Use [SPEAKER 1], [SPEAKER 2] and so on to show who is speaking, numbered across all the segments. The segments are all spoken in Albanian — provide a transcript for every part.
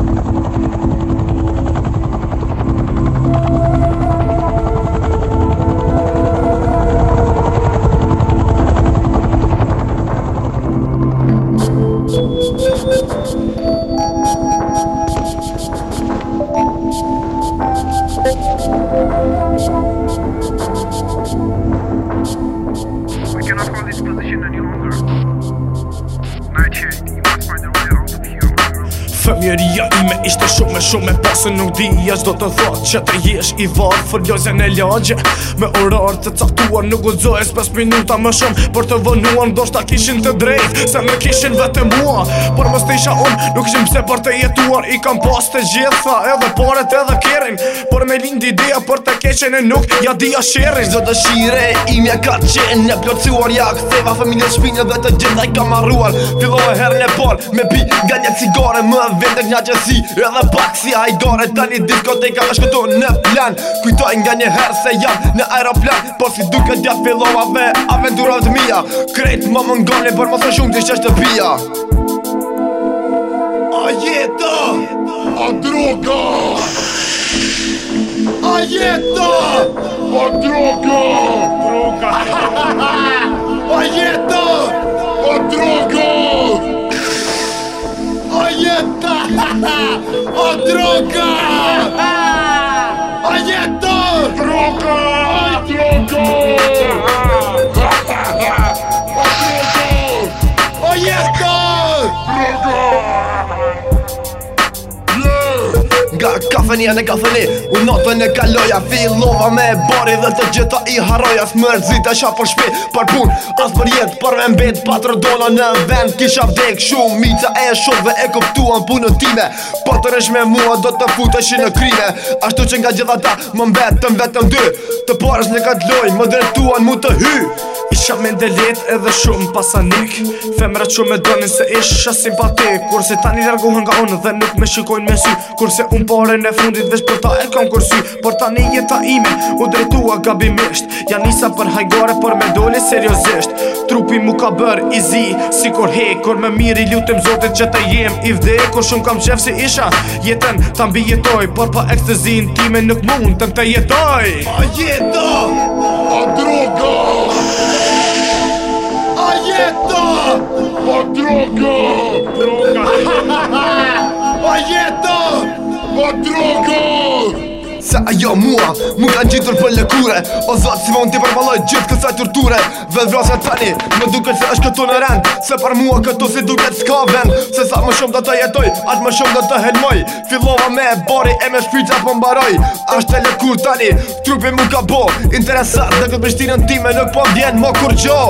[SPEAKER 1] Thank you.
[SPEAKER 2] njëri ja jo, ishte shumë me shumë Me pasë nuk di ja do të thot që të jesh i varë Fër e në lagje me orar të caktuar Nuk u dzoj 5 minuta më shumë Por të vënuan do shta kishin të drejt Se me kishin vetë mua Por mës të isha unë nuk ishim pse por të jetuar I kam pas të gjitha edhe paret edhe kerin Por me lindi idea por të keqen e nuk ja di a shirin Zdo të shire i
[SPEAKER 1] ka qenë Nja plocuar ja këtheva familje shpinë të gjitha i kam arruar Filo e herën e par me pi, Gjallat cigare më vend Tek nja gjësi, edhe pak si a i gare një disko ka është këtu në plan Kujtoj nga një herë se jam në aeroplan Po si duke dja fillova ve aventura mija Krejt më më ngoni, për më së shumë të shqesht të pia A jeta, a droga A jeta, a droga A jeta, a droga от друга! А нет друга! От друга! Nga kafeni e në kafeni U notën e kaloja Filova me e bari dhe të gjitha i haroja Së më rëzit e për shpi Për pun, as për jet, për me mbet Patër dola në vend, kisha vdek Shumë mica e shodve e kuptuan punën time Patër është me mua do të futeshi në krime Ashtu që nga gjitha ta më mbetëm vetëm dy Të parës në katë loj, më dretuan mu të hy Isha me ndelet edhe shumë pasanik Femra që me donin se isha
[SPEAKER 2] simpatik Kurse tani dërguhën nga onë dhe nuk me shikojnë me sy Kurse unë pore në fundit vesh për ta e konkursi Por ta një jeta ime, u drejtua gabimisht Ja nisa për hajgore, por me dole seriosisht Trupi mu ka bërë i zi, si kur he Kur me mirë i lutim zotit që ta jem i vde Kur shumë kam qef si isha, jetën ta mbi jetoj Por pa ekstazin time nuk mund të më jetoj
[SPEAKER 1] A jeto, a droga A jeto, a po droga ma drogo Se ajo mua, mu kan gjithur për lëkure O zotë si vonë ti përvaloj gjithë kësaj tërture Vedh vrasja tani, më duket se është këtu në rend Se për mua këtu si duke s'ka vend Se sa më shumë do të jetoj, atë më shumë do të helmoj Filova me e bori e me shpica për mbaroj Ashtë e lëkur tani, trupi mu ka bo Interesat dhe këtë bështinën time nuk po vjen mo kur gjo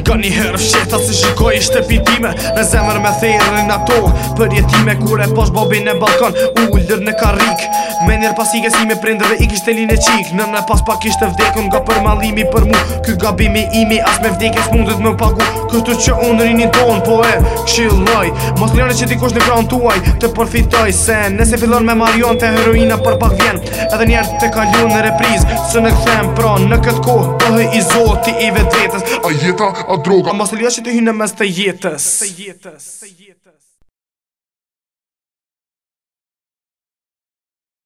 [SPEAKER 2] Nga një herë fsheta si shikoj ishte pitime Në zemër me thejrën në to Për jetime kure posh bobi në balkon U ullër në karik Me njerë pas i kësi me prindrëve i kishtë e qik Në në pas pak ishte vdekun nga për malimi për mu Ky gabimi imi as me vdekes mundet më pagu Këtu që unë rinjë në tonë po e kshilloj Mos njërën që dikosh në kranë tuaj të përfitoj Se nëse fillon me marion të heroina për pak vjen Edhe njerë të kalu në repriz Së në këthem pra në këtë kohë pëhë po i zoti i vetë vetës A jeta o droga. Ambasalia që të hynë në mes të jetës.